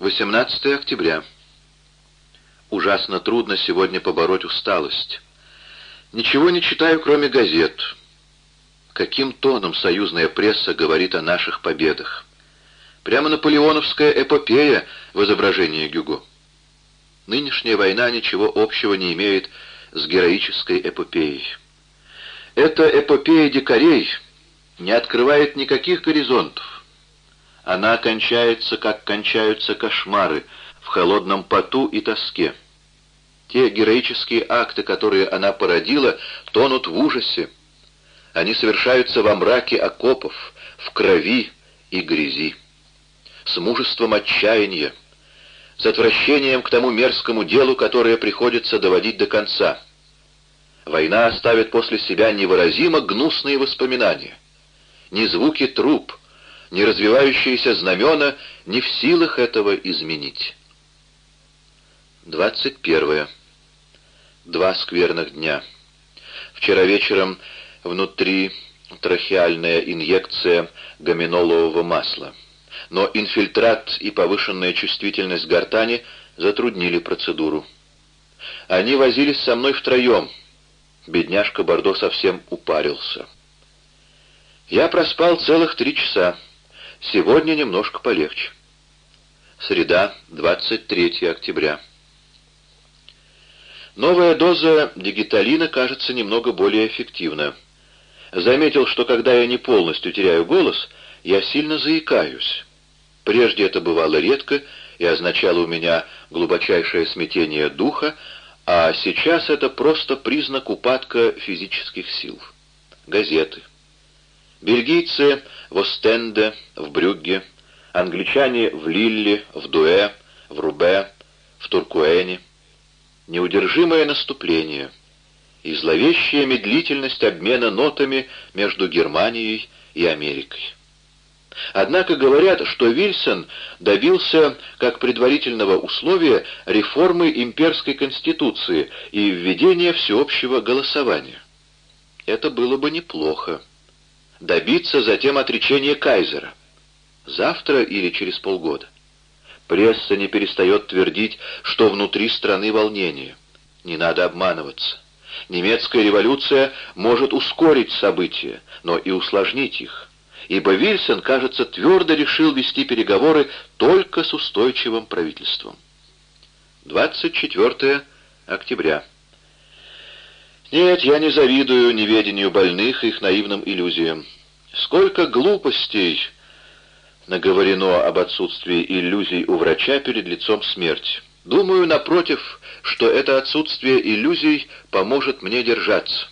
18 октября. Ужасно трудно сегодня побороть усталость. Ничего не читаю, кроме газет. Каким тоном союзная пресса говорит о наших победах. Прямо наполеоновская эпопея в изображении Гюго. Нынешняя война ничего общего не имеет с героической эпопеей. Эта эпопея дикарей не открывает никаких горизонтов. Она кончается, как кончаются кошмары, в холодном поту и тоске. Те героические акты, которые она породила, тонут в ужасе. Они совершаются во мраке окопов, в крови и грязи. С мужеством отчаяния, с отвращением к тому мерзкому делу, которое приходится доводить до конца. Война оставит после себя невыразимо гнусные воспоминания. Ни звуки труп, ни развивающиеся знамена не в силах этого изменить. 21. Два скверных дня. Вчера вечером внутри трахеальная инъекция гоминолового масла. Но инфильтрат и повышенная чувствительность гортани затруднили процедуру. Они возились со мной втроем. Бедняжка Бордо совсем упарился. Я проспал целых три часа. Сегодня немножко полегче. Среда, 23 октября. Новая доза дигиталина кажется немного более эффективна. Заметил, что когда я не полностью теряю голос, я сильно заикаюсь. Прежде это бывало редко и означало у меня глубочайшее смятение духа, а сейчас это просто признак упадка физических сил. Газеты. Бельгийцы в Остенде, в Брюгге, англичане в Лилле, в Дуэ, в Рубе, в Туркуэне — неудержимое наступление и зловещая медлительность обмена нотами между Германией и Америкой. Однако говорят, что Вильсон добился, как предварительного условия, реформы имперской конституции и введения всеобщего голосования. Это было бы неплохо. Добиться затем отречения кайзера. Завтра или через полгода. Пресса не перестает твердить, что внутри страны волнение. Не надо обманываться. Немецкая революция может ускорить события, но и усложнить их. Ибо Вильсон, кажется, твердо решил вести переговоры только с устойчивым правительством. 24 октября. Нет, я не завидую неведению больных их наивным иллюзиям. Сколько глупостей наговорено об отсутствии иллюзий у врача перед лицом смерти. Думаю, напротив, что это отсутствие иллюзий поможет мне держаться.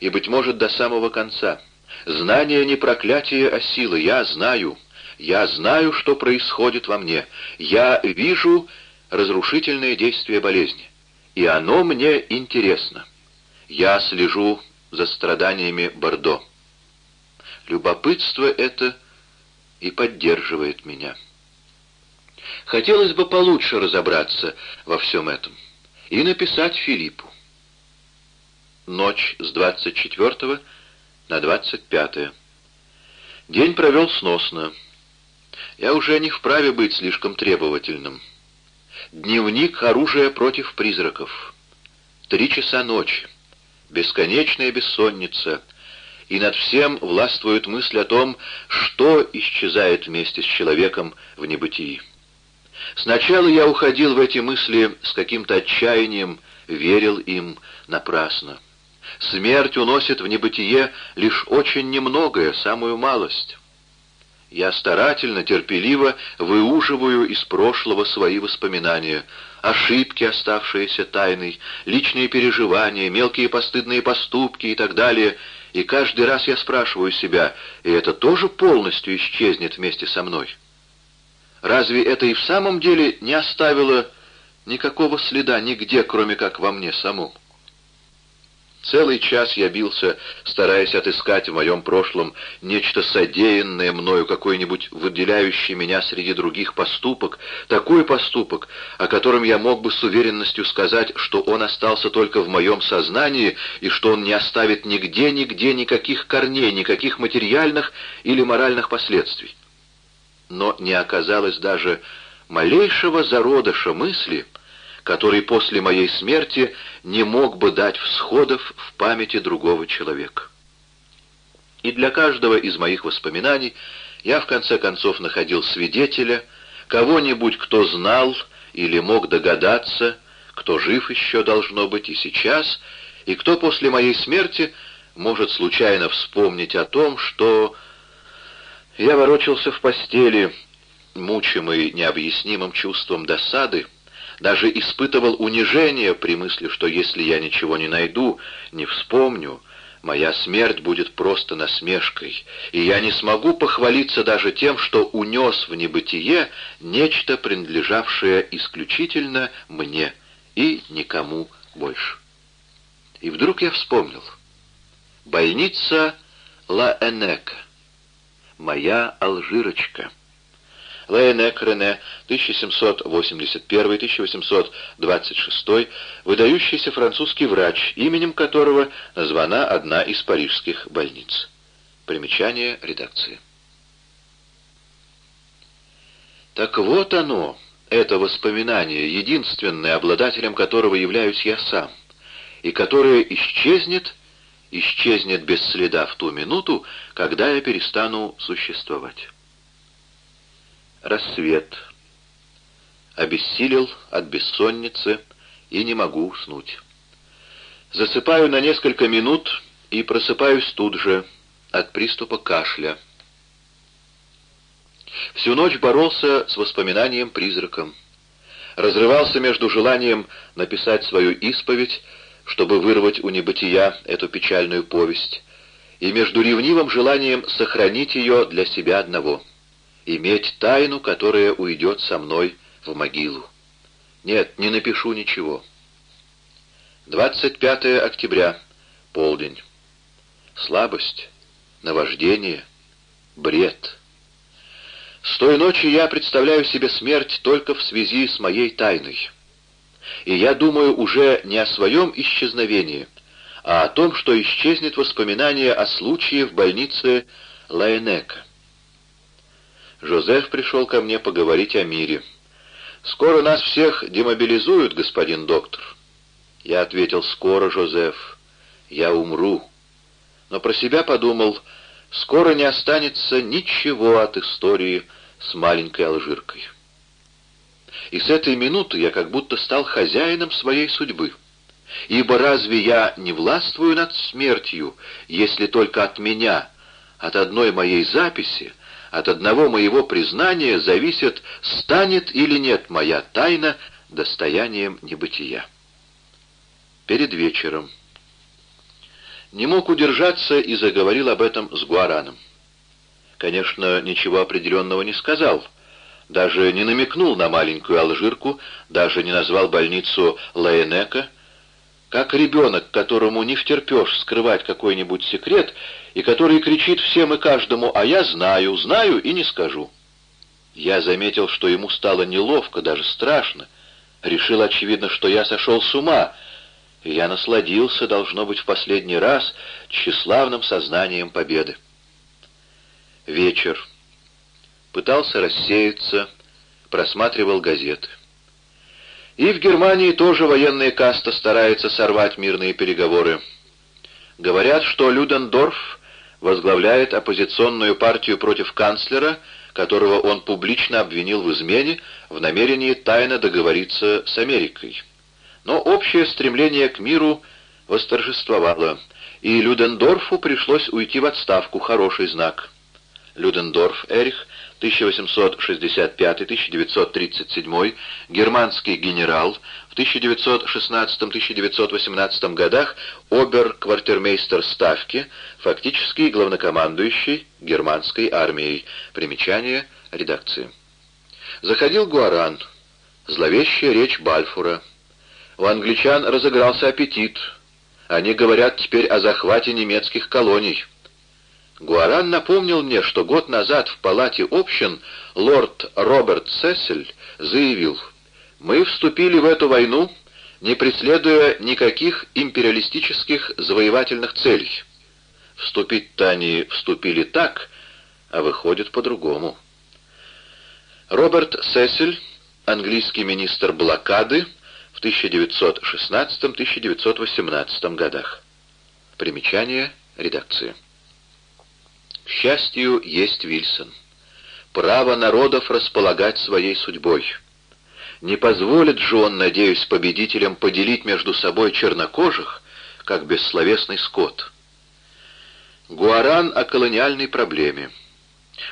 И, быть может, до самого конца. Знание не проклятие, а сила. Я знаю. Я знаю, что происходит во мне. Я вижу разрушительное действие болезни. И оно мне интересно. Я слежу за страданиями Бордо. Любопытство это и поддерживает меня. Хотелось бы получше разобраться во всем этом и написать Филиппу. Ночь с 24 на 25. День провел сносно. Я уже не вправе быть слишком требовательным. Дневник оружия против призраков. Три часа ночи. Бесконечная бессонница — и над всем властвует мысль о том, что исчезает вместе с человеком в небытии. Сначала я уходил в эти мысли с каким-то отчаянием, верил им напрасно. Смерть уносит в небытие лишь очень немногое, самую малость. Я старательно, терпеливо выуживаю из прошлого свои воспоминания, ошибки, оставшиеся тайной, личные переживания, мелкие постыдные поступки и так далее — и каждый раз я спрашиваю себя, и это тоже полностью исчезнет вместе со мной? Разве это и в самом деле не оставило никакого следа нигде, кроме как во мне самом? Целый час я бился, стараясь отыскать в моем прошлом нечто содеянное мною, какой-нибудь выделяющий меня среди других поступок, такой поступок, о котором я мог бы с уверенностью сказать, что он остался только в моем сознании и что он не оставит нигде-нигде никаких корней, никаких материальных или моральных последствий. Но не оказалось даже малейшего зародыша мысли, который после моей смерти не мог бы дать всходов в памяти другого человека. И для каждого из моих воспоминаний я в конце концов находил свидетеля, кого-нибудь, кто знал или мог догадаться, кто жив еще должно быть и сейчас, и кто после моей смерти может случайно вспомнить о том, что я ворочался в постели, мучимый необъяснимым чувством досады, даже испытывал унижение при мысли, что если я ничего не найду, не вспомню, моя смерть будет просто насмешкой, и я не смогу похвалиться даже тем, что унес в небытие нечто, принадлежавшее исключительно мне и никому больше. И вдруг я вспомнил. Больница Ла Энека. Моя Алжирочка. Лейнек Рене, 1781-1826, выдающийся французский врач, именем которого названа одна из парижских больниц. Примечание редакции. Так вот оно, это воспоминание, единственное, обладателем которого являюсь я сам, и которое исчезнет, исчезнет без следа в ту минуту, когда я перестану существовать. Рассвет. Обессилел от бессонницы и не могу уснуть. Засыпаю на несколько минут и просыпаюсь тут же от приступа кашля. Всю ночь боролся с воспоминанием-призраком. Разрывался между желанием написать свою исповедь, чтобы вырвать у небытия эту печальную повесть, и между ревнивым желанием сохранить ее для себя одного — иметь тайну, которая уйдет со мной в могилу. Нет, не напишу ничего. 25 октября, полдень. Слабость, наваждение, бред. С той ночи я представляю себе смерть только в связи с моей тайной. И я думаю уже не о своем исчезновении, а о том, что исчезнет воспоминание о случае в больнице Лайнека. Жозеф пришел ко мне поговорить о мире. «Скоро нас всех демобилизуют, господин доктор». Я ответил, «Скоро, Жозеф, я умру». Но про себя подумал, «Скоро не останется ничего от истории с маленькой алжиркой». И с этой минуты я как будто стал хозяином своей судьбы. Ибо разве я не властвую над смертью, если только от меня, от одной моей записи, от одного моего признания зависит, станет или нет моя тайна достоянием небытия. Перед вечером. Не мог удержаться и заговорил об этом с Гуараном. Конечно, ничего определенного не сказал, даже не намекнул на маленькую алжирку, даже не назвал больницу Лаенека, как ребенок, которому не втерпешь скрывать какой-нибудь секрет, и который кричит всем и каждому «А я знаю, знаю и не скажу». Я заметил, что ему стало неловко, даже страшно. Решил, очевидно, что я сошел с ума, я насладился, должно быть, в последний раз тщеславным сознанием победы. Вечер. Пытался рассеяться, просматривал газеты. И в Германии тоже военная каста старается сорвать мирные переговоры. Говорят, что Людендорф возглавляет оппозиционную партию против канцлера, которого он публично обвинил в измене в намерении тайно договориться с Америкой. Но общее стремление к миру восторжествовало, и Людендорфу пришлось уйти в отставку, хороший знак. Людендорф Эрих 1865-1937, германский генерал, в 1916-1918 годах обер-квартирмейстер Ставки, фактически главнокомандующий германской армией. Примечание редакции. Заходил Гуаран. Зловещая речь Бальфура. У англичан разыгрался аппетит. Они говорят теперь о захвате немецких колоний. Гуаран напомнил мне, что год назад в палате общин лорд Роберт Сессель заявил, «Мы вступили в эту войну, не преследуя никаких империалистических завоевательных целей. Вступить-то они вступили так, а выходит по-другому». Роберт Сессель английский министр блокады в 1916-1918 годах. Примечание редакции. К счастью, есть Вильсон. Право народов располагать своей судьбой. Не позволит же он, надеюсь, победителям поделить между собой чернокожих, как бессловесный скот. Гуаран о колониальной проблеме.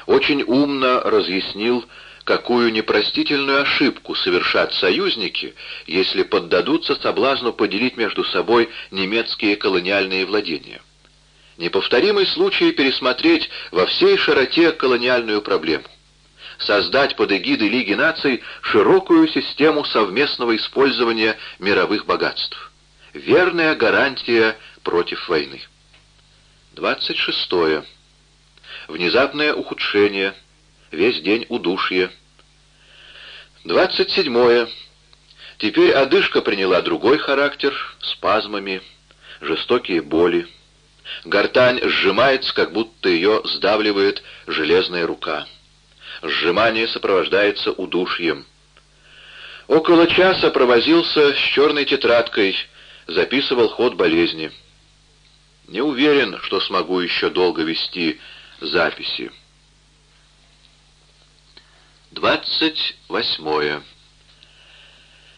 Очень умно разъяснил, какую непростительную ошибку совершат союзники, если поддадутся соблазну поделить между собой немецкие колониальные владения. Неповторимый случай пересмотреть во всей широте колониальную проблему. Создать под эгидой Лиги наций широкую систему совместного использования мировых богатств. Верная гарантия против войны. 26. Внезапное ухудшение. Весь день удушье. 27. Теперь одышка приняла другой характер, спазмами, жестокие боли. Гортань сжимается, как будто ее сдавливает железная рука. Сжимание сопровождается удушьем. Около часа провозился с черной тетрадкой, записывал ход болезни. Не уверен, что смогу еще долго вести записи. 28.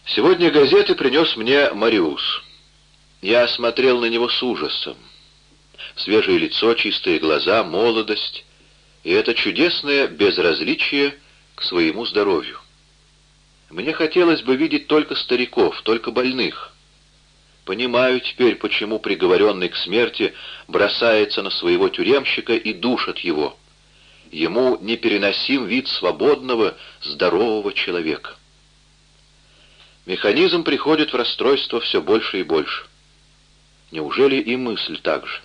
Сегодня газеты принес мне Мариус. Я смотрел на него с ужасом. Свежее лицо, чистые глаза, молодость и это чудесное безразличие к своему здоровью. Мне хотелось бы видеть только стариков, только больных. Понимаю теперь, почему приговоренный к смерти бросается на своего тюремщика и душит его. Ему непереносим вид свободного, здорового человека. Механизм приходит в расстройство все больше и больше. Неужели и мысль так же?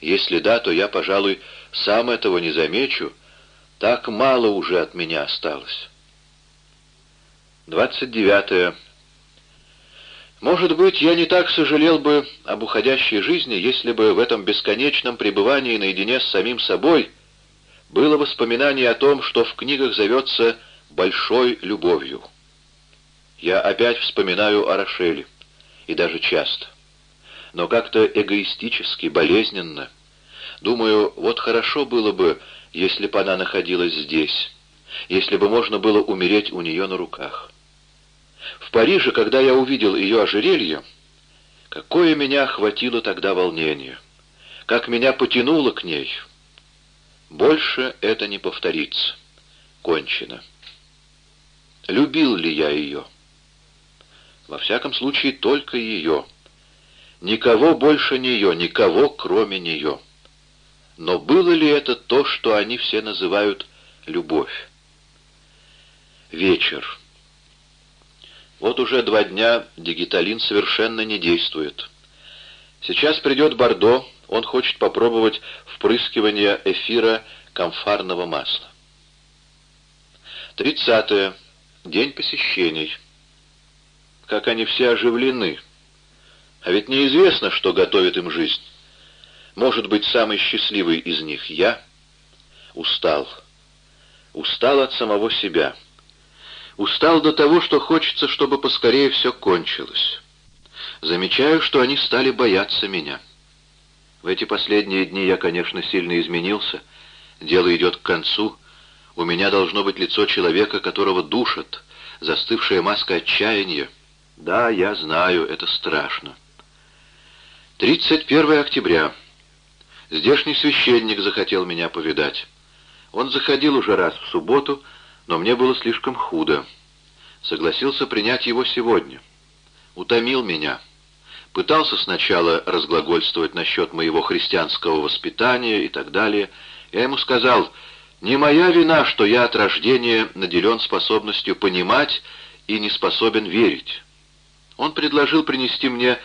Если да, то я, пожалуй, сам этого не замечу. Так мало уже от меня осталось. 29. Может быть, я не так сожалел бы об уходящей жизни, если бы в этом бесконечном пребывании наедине с самим собой было воспоминание о том, что в книгах зовется «большой любовью». Я опять вспоминаю о Рошеле, и даже часто. Но как-то эгоистически, болезненно. Думаю, вот хорошо было бы, если бы она находилась здесь, если бы можно было умереть у нее на руках. В Париже, когда я увидел ее ожерелье, какое меня охватило тогда волнение, как меня потянуло к ней. Больше это не повторится. Кончено. Любил ли я ее? Во всяком случае, только ее. Никого больше нее, никого кроме нее. Но было ли это то, что они все называют любовь? Вечер. Вот уже два дня дигиталин совершенно не действует. Сейчас придет Бордо, он хочет попробовать впрыскивание эфира комфарного масла. 30. День посещений. Как они все оживлены. А ведь неизвестно, что готовит им жизнь. Может быть, самый счастливый из них я устал. Устал от самого себя. Устал до того, что хочется, чтобы поскорее все кончилось. Замечаю, что они стали бояться меня. В эти последние дни я, конечно, сильно изменился. Дело идет к концу. У меня должно быть лицо человека, которого душат, застывшая маска отчаяния. Да, я знаю, это страшно. 31 октября. Здешний священник захотел меня повидать. Он заходил уже раз в субботу, но мне было слишком худо. Согласился принять его сегодня. Утомил меня. Пытался сначала разглагольствовать насчет моего христианского воспитания и так далее. Я ему сказал, не моя вина, что я от рождения наделен способностью понимать и не способен верить. Он предложил принести мне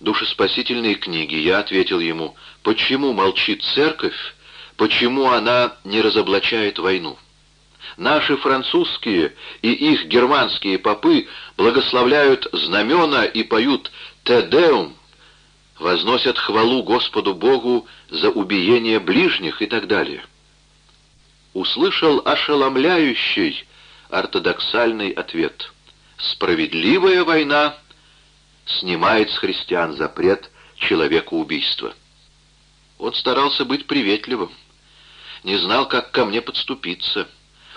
душеспасительные книги. Я ответил ему, почему молчит церковь, почему она не разоблачает войну. Наши французские и их германские попы благословляют знамена и поют «Те возносят хвалу Господу Богу за убиение ближних и так далее. Услышал ошеломляющий, ортодоксальный ответ. Справедливая война снимает с христиан запрет человекоубийства. Он старался быть приветливым, не знал, как ко мне подступиться.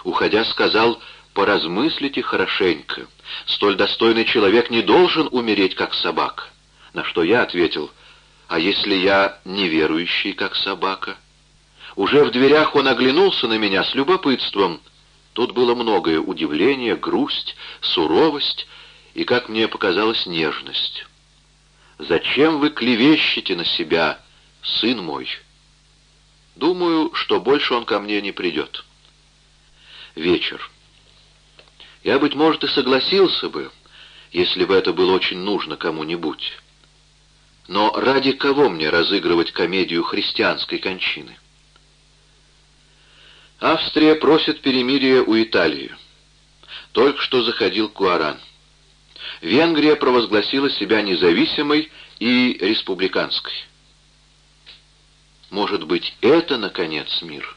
Уходя, сказал, поразмыслите хорошенько. Столь достойный человек не должен умереть, как собака. На что я ответил, а если я неверующий, как собака? Уже в дверях он оглянулся на меня с любопытством. Тут было многое удивление, грусть, суровость и, как мне показалось, нежность. «Зачем вы клевещете на себя, сын мой?» Думаю, что больше он ко мне не придет. Вечер. Я, быть может, и согласился бы, если бы это было очень нужно кому-нибудь. Но ради кого мне разыгрывать комедию христианской кончины? Австрия просит перемирия у Италии. Только что заходил Куаран. Венгрия провозгласила себя независимой и республиканской. Может быть, это, наконец, мир?